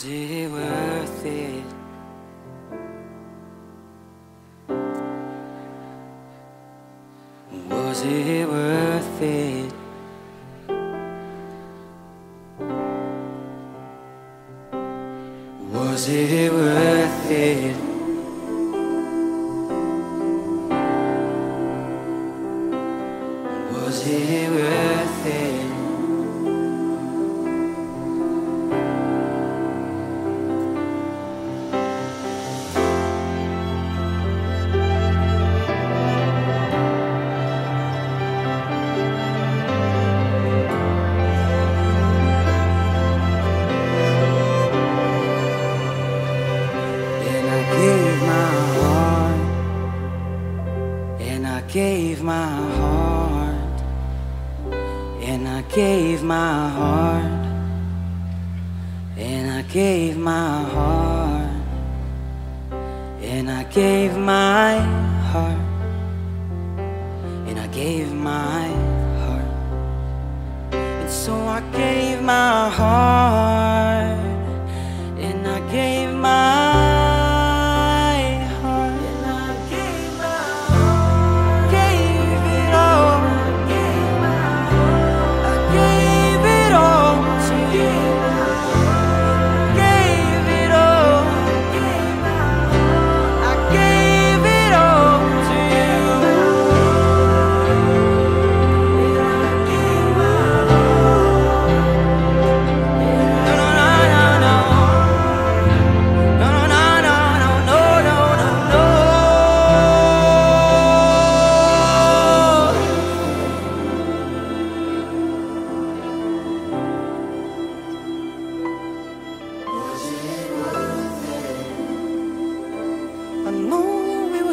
Was it worth it? Was it worth it? Was it worth it? Was it worth it? Gave my heart, and I gave my heart, and I gave my heart, and I gave my heart, and I gave my heart, and so I gave my heart.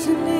to me.